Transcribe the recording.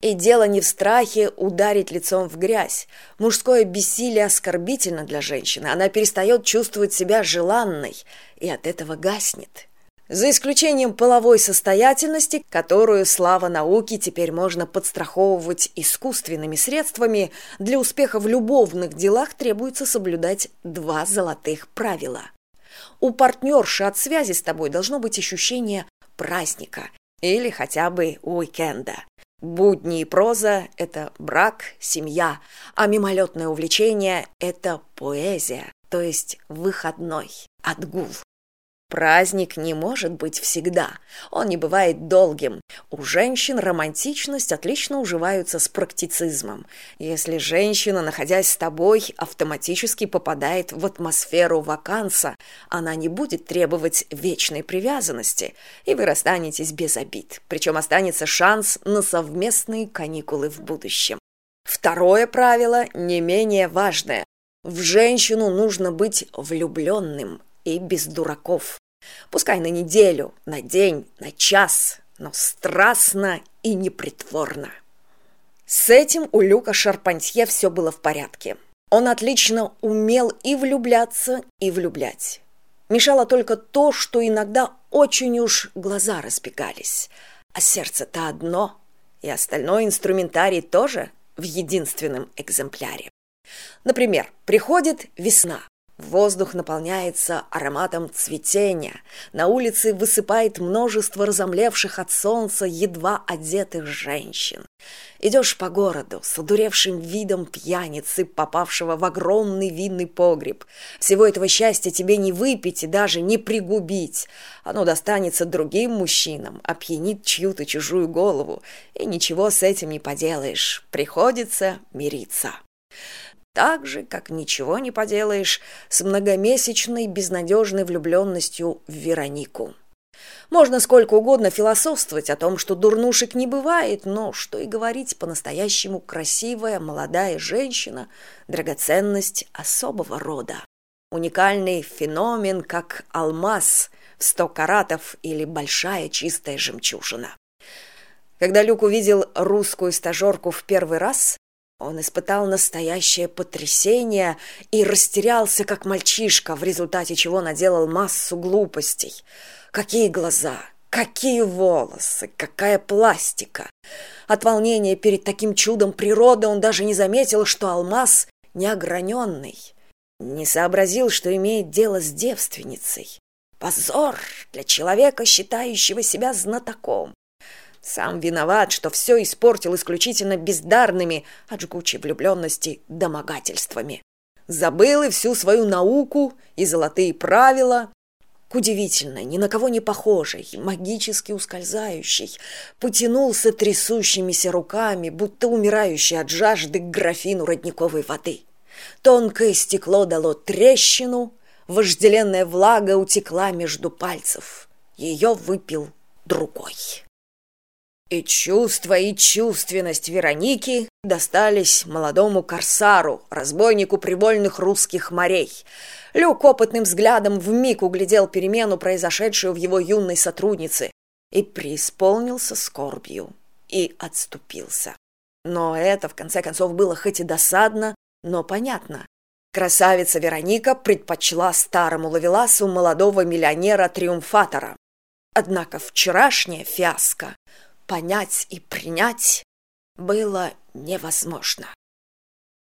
и дело не в страхе ударить лицом в грязь. Мужское бессилие оскорбительно для женщины. Она перестает чувствовать себя желанной и от этого гаснет. За исключением половой состоятельности которую слава науки теперь можно подстраховывать искусственными средствами для успеха в любовных делах требуется соблюдать два золотых правила. У партнерши от связи с тобой должно быть ощущение праздника или хотя бы уикенда будни и проза — это брак семья а мимолетное увлечение — это поэзия то есть выходной отгул праздник не может быть всегда. Он не бывает долгим. У женщин романтичность отлично уживаются с практицизмом. Если женщина находясь с тобой автоматически попадает в атмосферу ваканса она не будет требовать вечной привязанности и вы расстанетесь без обид. Причем останется шанс на совместные каникулы в будущем. Второе правило не менее важное. В женщину нужно быть влюбленным и без дураков. Пускай на неделю на день на час но страстно и непритворно. С этим у люка шарпантье все было в порядке. Он отлично умел и влюбляться и влюблять. Мешало только то что иногда очень уж глаза разбегались а сердце то одно и остальной инструментарий тоже в единственном экземпляре. Например приходит весна Воздух наполняется ароматом цветения. На улице высыпает множество разомлевших от солнца едва одетых женщин. Идешь по городу с одуревшим видом пьяницы, попавшего в огромный винный погреб. Всего этого счастья тебе не выпить и даже не пригубить. Оно достанется другим мужчинам, опьянит чью-то чужую голову. И ничего с этим не поделаешь. Приходится мириться так же как ничего не поделаешь с многомесячной безнадежной влюбленностью в веронику. Можно сколько угодно философствовать о том что дурнушек не бывает но что и говорить по настоящему красивая молодая женщина драгоценность особого рода. Уникальный феномен как алмаз в сто каратов или большая чистая жемчужина. Когда люк увидел русскую стажерку в первый раз он испытал настоящее потрясение и растерялся как мальчишка в результате чего наделал массу глупостей. Какие глаза какие волосы какая пластика! От волнения перед таким чудом природы он даже не заметил что алмаз неограненный. Не сообразил что имеет дело с девственницей. Позор для человека считающего себя знатоком сам виноват что все испортил исключительно бездарными от жгучей влюбленности домогательствами. Забыл и всю свою науку и золотые правила. К удивительной ни на кого не похожей магически ускользающей потянулся трясущимися руками будто умирающий от жажды к графину родниковой воды. Тонкое стекло дало трещину вожделенная влага утекла между пальцев. Ее выпил другой и чувство и чувственность вероники достались молодому корсару разбойнику привольных русских морей. Люк опытным взглядом вмиг углядел перемену произошедшую в его юной сотруднице и преисполнился скорбью и отступился. Но это в конце концов было хоть и досадно но понятно. Красавица вероника предпочла старому лавеласу молодого миллионера триумфатора однако вчерашняя фиаско понять и принять было невозможно